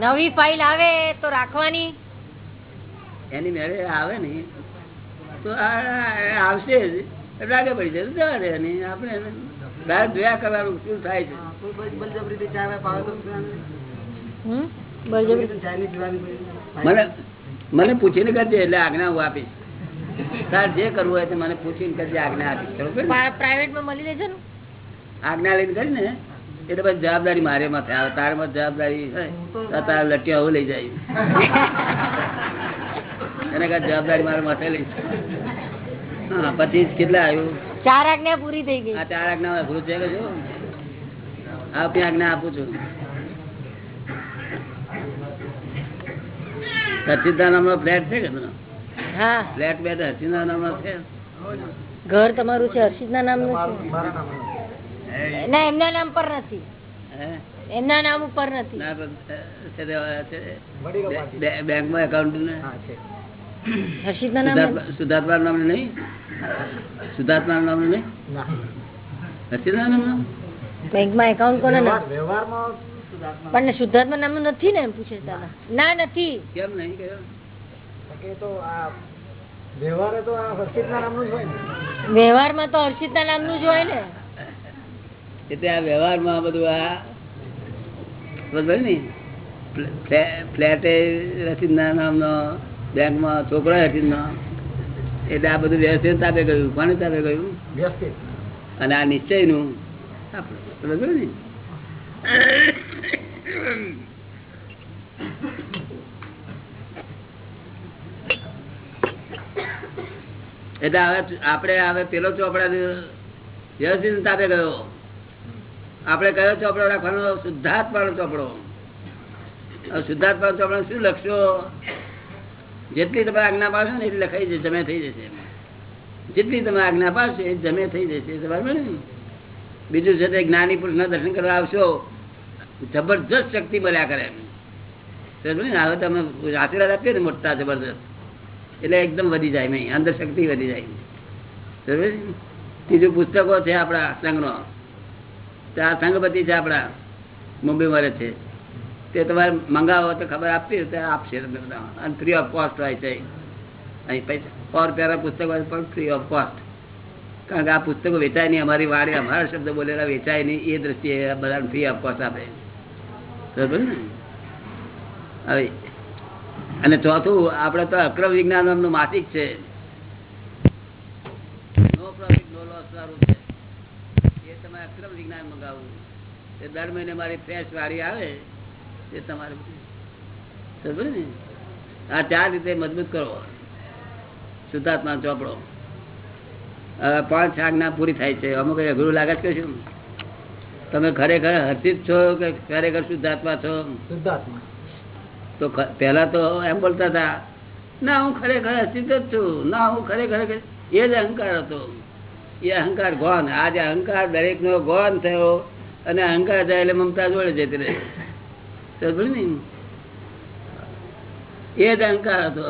નવી ફાઇલ આવે તો રાખવાની. એની મેળે આવે ને. તો આવશે જ. રાગે પડી જશે જવા દે આપણે બહાર જોયા કરવાનું શું થાય છે. મને મને પૂછીને કરજે એટલે આજ્ઞા હું આપીશ. તાર જે કરવું હોય મને પૂછીને કરજે આજ્ઞા આપીશ. માં મળી લેજો ને. આજ્ઞા લઈને કરી ને એટલે પછી જવાબદારી મારે માથે આવે તારમાં જવાબદારી હોય તો તારા લટ્યા હું લઈ જાય. એને કાંઈ જવાબદારી મારે માથે લઈ હા પછી કેટલા આવ્યું? ચાર આજ્ઞા પૂરી થઈ ગઈ. ચાર આજ્ઞા અઘરું છે આજ્ઞા આપું છું. સચિદા નામનો ફ્લેટ છે કે હા. ફ્લેટ બેટ હસીના નામનો છે. ઘર તમારું છે હર્ષિત ના નામનું છે. ના એમના નામ પર નથી. હે? એમના નામ ઉપર નથી. બેંકમાં એકાઉન્ટ નામ નહીં? નહીં? એકાઉન્ટ કોને વ્યવહારમાં પણ શુદ્ધાત્મા નામનું નથી ને એમ પૂછે ના નથી. કેમ નહીં કે તો હર્ષિત ના નામનું જ હોય ને. વ્યવહારમાં તો હર્ષિતના નામનું જ હોય ને. એટલે આ વ્યવહારમાં બધું આ બધું ને? ફ્લેટ ફ્લે- ના નામનો બેંકમાં છોકરા હતી એટલે આ બધું વ્યવસ્થિત તાપે ગયું કોને તાપે ગયું અને આ નિશ્ચયનું આપણે ને? એટલે હવે આપણે હવે પેલો ચોપડા વ્યવસ્થિત તાપે ગયો આપણે કયો ચોપડો રાખવાનો? શુદ્ધાત્માનો ચોપડો. શુદ્ધાત્માનો ચોપડા શું લખશો? જેટલી તમે આજ્ઞા પાડશો ને એટલી લખાઈ જશે, જમે થઈ જશે જેટલી તમે આજ્ઞા પાડશો એ જમે થઈ જશે બરાબર ને? બીજું છે તે જ્ઞાની પુરુષના દર્શન કરવા આવશો, જબરજસ્ત શક્તિ મળ્યા કરે? હવે તમે આશીર્વાદ આપીએ ને મોટા જબરજસ્ત. એટલે એકદમ વધી જાય નહીં અંદર શક્તિ વધી જાય? ત્રીજું પુસ્તકો છે આપણા સંઘનો. આ સંઘપતિ છે આપણા મુંબઈમાં રહે છે. તે તમારે મંગાવો તો ખબર આપવી આપશે અને ફ્રી ઓફ કોસ્ટ હોય છે. અહીં પૈસા, સો રૂપિયાના પુસ્તકો પણ ફ્રી ઓફ કોસ્ટ કારણ કે આ પુસ્તકો વેચાય નહીં. અમારી વાડી, અમારા શબ્દ બોલેલા વેચાય નહીં. એ દ્રષ્ટિએ બધાને ફ્રી ઓફ કોસ્ટ આપે. બરાબર ને? હવે, અને ચોથું, આપણે તો અક્રમ વિજ્ઞાન નામનું માસિક છે. નો પ્રોફિટ નો લોસ વાળું છે. એ તમે અક્રમ વિજ્ઞાન મંગાવવું. એ દર મહિને મારી ફ્રેશ વાળી આવે. એ તમારે સમજો ને? આ ચાર રીતે મજબૂત કરો. શુદ્ધાત્મા ચોપડો. પાંચ આજ્ઞા પૂરી થાય છે. અમુક અઘરું લાગે છે શું? તમે ખરેખર હર્ષિત છો કે ખરેખર શુદ્ધાત્મા છો? શુદ્ધાત્મા. તો પેલા તો એમ બોલતા હતા ના હું ખરેખર હર્ષિત જ છું. ના હું ખરેખર કે-" એ જ અહંકાર હતો. એ અહંકાર ગોન આજે અહંકાર દરેક નો ગોન થયો અને અહંકાર જાય એટલે મમતા જોડે જતી રહે. એ જ અહંકાર હતો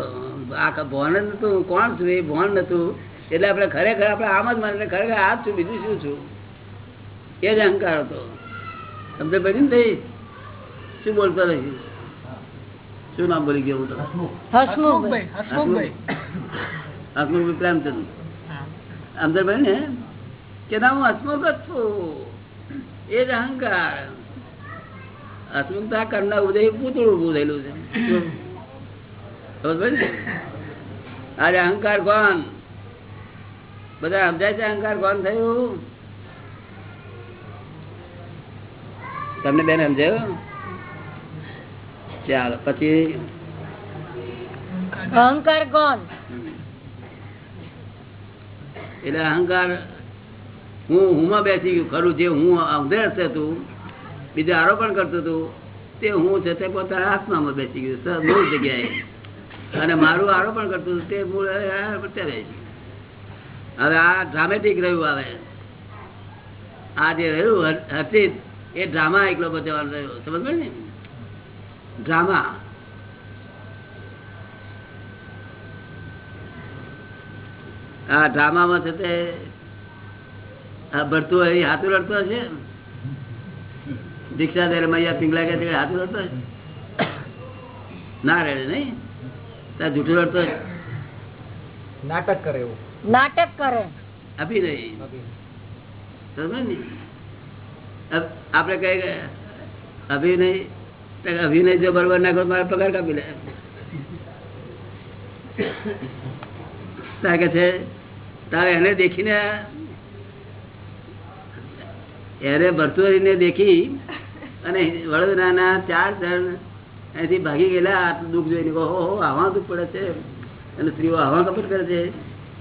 આખા ભોન જ નતું કોણ છું એ? ભોન નતું. એટલે આપણે ખરેખર આપણે આમ જ માને ખરેખર આ છું બીજું શું છું? એ જ અહંકાર હતો. તમને પડી ને શું બોલતો રહી શું નામ બોલી ગયો હસમુખભાઈ હસમુખભાઈ હસમુખભાઈ હસમુખ પ્રેમચંદ. અમદાભાઈ ને? કે ના હું હસમુખ જ છું. એ જ અહંકાર. હસમુખ તો ઉદય પૂતળું ઉભું થયેલું છે. આજે અહંકાર કોણ? બધા સમજાય છે અહંકાર કોણ થયું? તમને બેન સમજાયું? ચાલો પછી? અહંકાર કોણ? એટલે અહંકાર હું હુંમાં બેસી ગયું. ખરું જે હું અંધેર હતું બીજું આરોપણ કરતું હતું, તે હું છે તે પોતાના આત્મામાં બેસી ગયું મૂળ જગ્યાએ. અને મારું આરોપણ કરતું હતું, તે મૂળ અત્યારે હવે આ ડ્રામેટિક રહ્યું આવે આ જે રહ્યું હર્ષિત એ ડ્રામા એકલો બચવાનો રહ્યો, સમજ ને? ડ્રામા આ ડ્રામામાં છે તે ભરતું હાથું રડતો હશે દીક્ષા દે મૈયા પિંગલા કે હાથ રડતો ના રડે નહીં. જૂઠું રડતો નાટક કરે એવું. નાટક કરે. અભિનય આપણે કઈ અભિનય અભિનય જો બરોબર ના કરો મારે પગાર કાપી લે. તારે કે છે તારે એને દેખીને એને ભરતુરીને દેખી અને વડોદરાના ચાર જણ અહીંથી ભાગી ગયેલા આટલું દુઃખ જોઈને ઓહો આવા દુઃખ પડે છે. અને સ્ત્રીઓ આવા કપટ કરે છે.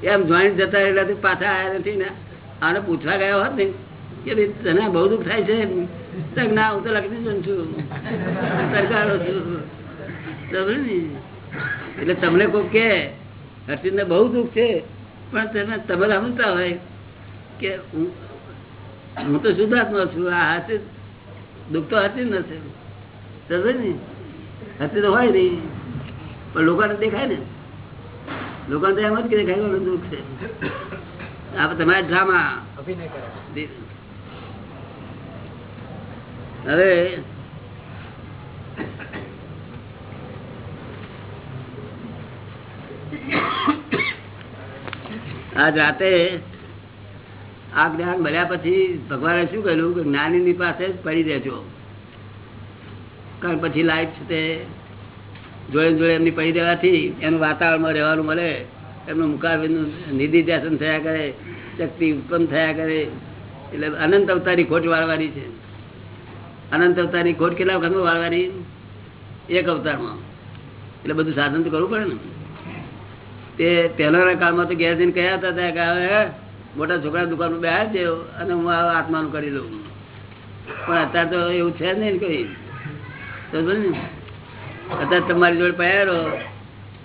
એમ જોઈન્ટ જતા તે પાછા આવ્યા નથી ને. આને પૂછવા ગયા હોત ને, કે ભાઈ, તને બહુ દુઃખ થાય છે? ના, હું તો લખી દઉં છું. સરકારો છું. ને? એટલે તમને કોઈ કે હર્ષિતને બહુ દુઃખ છે, પણ તમે તમે સમજતા હોય કે હું તો શુદ્ધાત્મા છું. આ હર્ષિત દુઃખ તો હાથી જ નથી. ને? તો હોય નહીં. પણ લોકોને દેખાય ને. લોકોને તો એમ જ કે દેખાય દુઃખ છે. આ ડ્રામા. હવે આ જાતે આ જ્ઞાન મળ્યા પછી ભગવાને શું કહ્યું કે જ્ઞાનીની પાસે જ પડી રહેજો. કારણ પછી લાઈફ છે તે જોડે જોડે એમની પડી રહેવાથી એનું વાતાવરણમાં રહેવાનું મળે, એમનું મુખારવિંદનું નિધિ દર્શન થયા કરે, શક્તિ ઉત્પન્ન થયા કરે. એટલે અનંત અવતારની ખોટ વાળવાની છે. અનંત અવતારની ખોટ કેટલા વખતમાં વાળવાની? એક અવતારમાં. એટલે બધું સાધન તો કરવું પડે ને. તે પહેલાના કાળમાં તો ગેરજીન કહ્યા હતા કે હવે મોટા છોકરા દુકાનમાં બેહાર છે અને હું આ આત્માનું કરી લઉં. પણ અત્યારે તો એવું છે જ નહીં કઈ. સમજો ને? અત્યારે તમારી જોડે પહેરો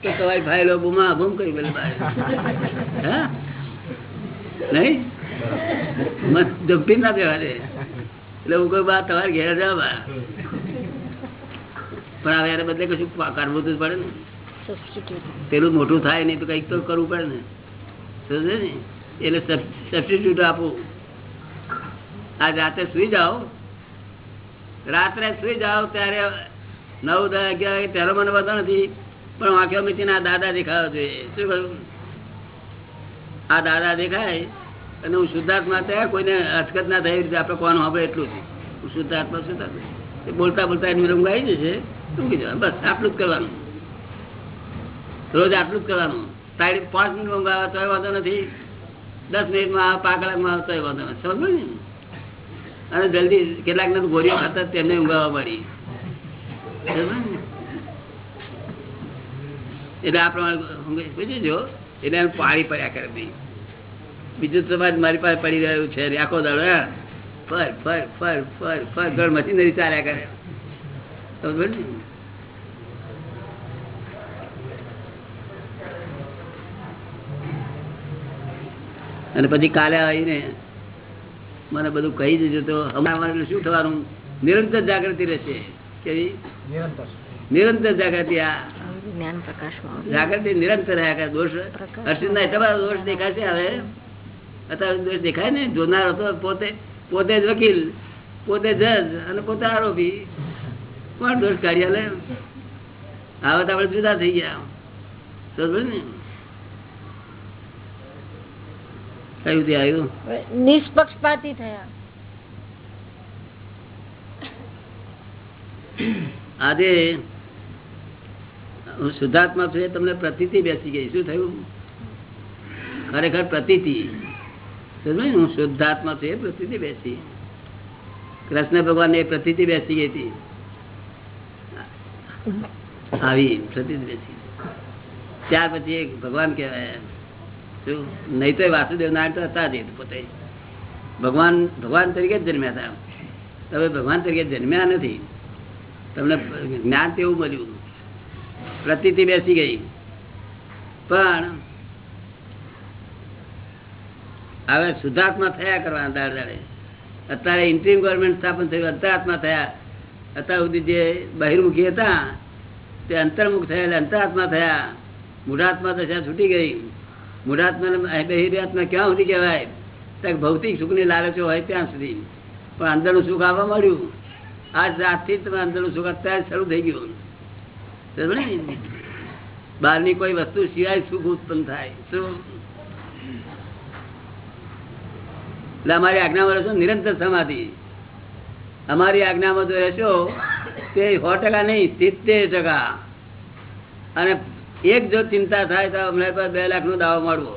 તો તમારી ફાઇલો બુમા બૂમ કરી પેલી બહાર હા? નહીં? મત જંપી ના દેવા દે. એટલે હું કોઈ બા તમારે ઘેર જાવ બા. પણ હવે એને બદલે કશું કરવું તો પડે ને. પેલું મોટું થાય નહીં તો કંઈક તો કરવું પડે ને. સમજે ને? એટલે સબસ્ટિટ્યુટ આપું. આ રાતે સુઈ જાઓ. રાત્રે સુઈ જાઓ ત્યારે નવ, દસ અગિયાર વાગે ત્યારે મને વાંધો નથી, પણ વાંખ્યો મીચીને આ દાદા દેખાવા જોઈએ શું કહ્યું આ દાદા દેખાય અને હું શુદ્ધાત્મા ત્યાં કોઈને હચકત ના થાય રીતે આપણે કોણ હવે એટલું જ હું શુદ્ધાત્મા શુદ્ધાત્મા. બોલતા બોલતા એની રંગ આવી જશે. ઊંઘી જવાનું બસ, આટલું જ કરવાનું. રોજ આટલું જ કરવાનું. તારી પાંચ મિનિટ ઊંઘ આવે તોય વાંધો નથી. દસ મિનિટમાં પાકડામાં કલાકમાં વાંધો સમજો ને? અને જલ્દી કેટલાક ને ગોળીઓ ખાતા તેમને ઊંઘાવા સમજો એટલે આ પ્રમાણે ઊંઘે જો એટલે એમ પાણી પડ્યા કરે નહીં બીજું સમાજ મારી પાસે પડી રહ્યું છે. આખો દાડો. ફર ફર ફર ફર ફર. ઘર મશીનરી ચાલ્યા કરે. સમજ ને? અને પછી કાલે આવીને મને બધું કહી દેજો તો અમારે શું થવાનું? નિરંતર જાગૃતિ રહેશે. કેવી નિરંતર. નિરંતર જાગૃતિ આ જાગૃતિ નિરંતર દોષ. દોષ દેખાશે હવે. અત્યારે દોષ દેખાય ને? જોનાર હતો પોતે પોતે જ વકીલ પોતે જજ અને પોતે આરોપી. કોણ દોષ કાર્યાલય લે હવે તો આપણે જુદા થઈ ગયા. ને? કયું તે આવ્યું? નિષ્પક્ષપાતી થયા. આજે હું શુદ્ધાત્મા છું તમને પ્રતિથી બેસી ગઈ. શું થયું? ખરેખર પ્રતિથી હું શુદ્ધાત્મા છું એ પ્રતિથી બેસી. કૃષ્ણ ભગવાન એ પ્રતિથી બેસી ગઈ હતી. આવી પ્રતિથી બેસી ત્યાર પછી એક ભગવાન કહેવાય શું નહીં તો વાસુદેવ નારાયણ તો હતા જ પોતે. ભગવાન ભગવાન તરીકે જન્મ્યા હતા. તમે ભગવાન તરીકે જન્મ્યા નથી. તમને જ્ઞાન તેવું મળ્યું. પ્રતિ બેસી ગઈ. પણ હવે શુદ્ધાત્મા થયા કરવાના દાડે દાડે. અત્યારે ઇન્ટ્રીમ ગવર્મેન્ટ સ્થાપન થયું, અંતરાત્મા થયા. અત્યાર સુધી જે બહિર્મુખી હતા, તે અંતર્મુખ થયા એટલે અંતરાત્મા થયા. મૂઢાત્મા દશા છૂટી ગઈ. બહિરાત્મા ક્યાં સુધી કહેવાય? ત્યાં ભૌતિક સુખની લાલચો હોય ત્યાં સુધી. પણ અંદરનું સુખ આવવા મળ્યું આ જાતથી તમે અંદરનું સુખ અત્યારે શરૂ થઈ ગયું. બહારની કોઈ વસ્તુ સિવાય સુખ ઉત્પન્ન થાય. શું? એટલે અમારી આજ્ઞામાં રહેશો નિરંતર સમાધિ. અમારી આજ્ઞામાં જો રહેશો તે સો ટકા નહીં, સિત્તેર ટકા. અને એક જો ચિંતા થાય તો અમને પર બે લાખ નો દાવો મળવો.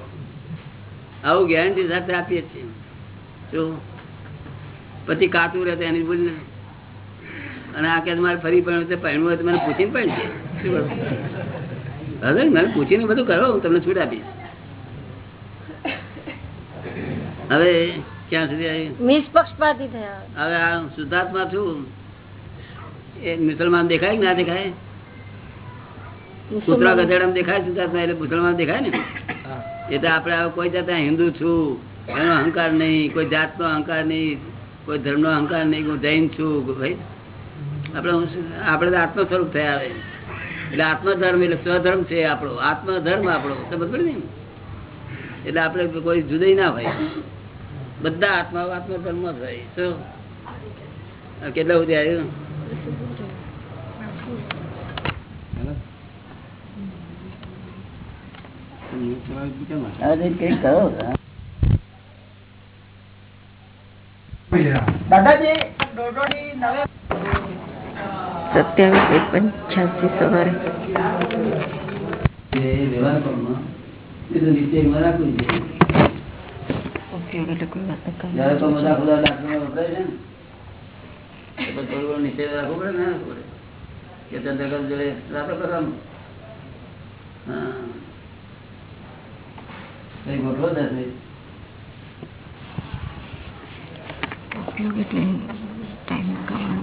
આવું ગેરંટી સાથે આપીએ છીએ. શું પછી કાચું રહે એની ભૂલ ને અને આ કે મારે ફરી પણ પહેરવું હોય તો મને પૂછીને પણ છે. હવે મને પૂછીને બધું કરો હું તમને છૂટ આપીશ. હવે ક્યાં સુધી આવી? નિષ્પક્ષપાતી થયા. હવે આ શુદ્ધાત્મા છું. એ મુસલમાન દેખાય કે ના દેખાય? કૂતરા ગધેડા દેખાય શુદ્ધાત્મા એટલે મુસલમાન દેખાય ને? એટલે આપણે કોઈ જાતના હિન્દુ છું એનો અહંકાર નહીં કોઈ જાતનો અહંકાર નહીં કોઈ ધર્મનો અહંકાર નહીં હું જૈન છું ભાઈ. આપણે આપણે તો આત્મ સ્વરૂપ થયા આવે એટલે આત્મધર્મ એટલે સ્વધર્મ છે આપણો આત્મધર્મ આપણો સમજ પડે ને? એટલે આપણે કોઈ જુદાઈ ના હોય. બધા આત્મા આત્મધર્મ જ હોય શું? કેટલા સુધી આવ્યું હવે તો કંઈક કરો દાદાજી દોઢોની નવે સત્યાવીસ એક પંચ્યાસી સવારે. ઉપયોગ એટલે રાખવું પડે ને કે ચંદ્રકાંત જોડે રાતો કરવાનું હા ગોઠવો થશે એટલે ટાઈમ